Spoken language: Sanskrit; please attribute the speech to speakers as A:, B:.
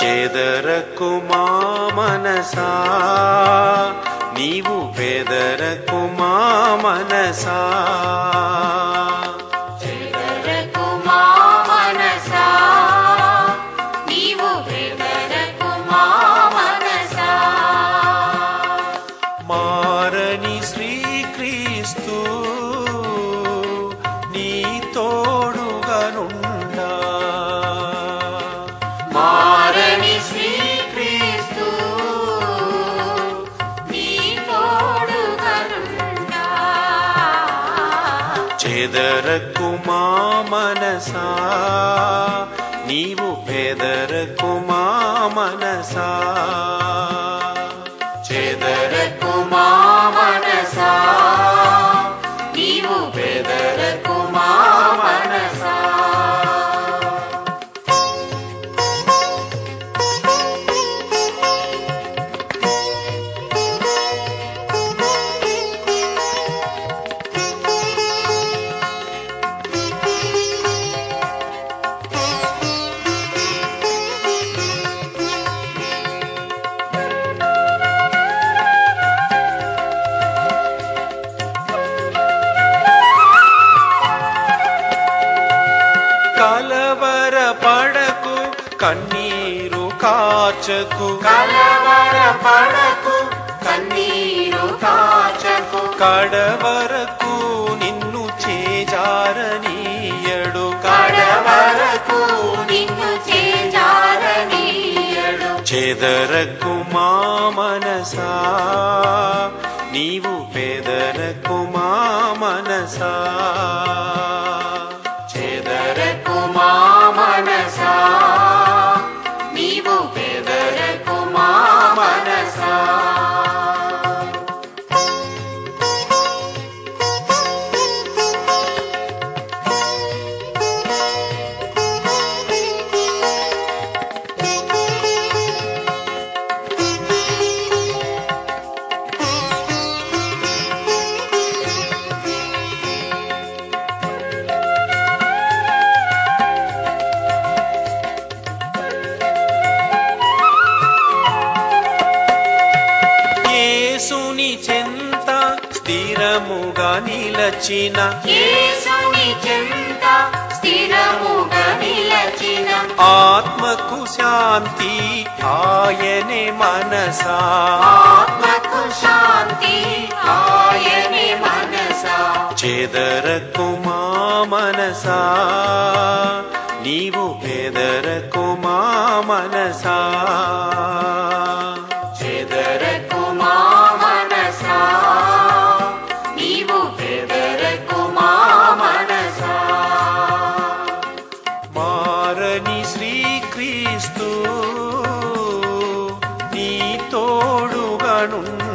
A: చెదరకు మా మనసా నీవు బెదరకు మా మనసా
B: చెదరకు మా మనసా నీవు బెదరకు మా మనసా
A: చెదరకు మా మనసా కలవర పడకు కన్నీరు కాచకు
B: కలవర పడకు కన్నీరు కాచకు
A: కడవరకు నిన్ను చేజారనీయడు.
B: కడవరకు నిన్ను చేజారనీయడు.
A: చెదరకు మా మనసా నీవు పెదరకు మా మనసా. స్థిరముగా నిలచిన
B: యేసుని చెంత స్థిరముగా నిలచిన
A: ఆత్మకు శాంతి ఆయనే మనసా
B: ఆత్మకు శాంతి ఆయనే మనసా
A: చెదరకు మా మనసా నీవు బెదరకు మా మనసా காணும்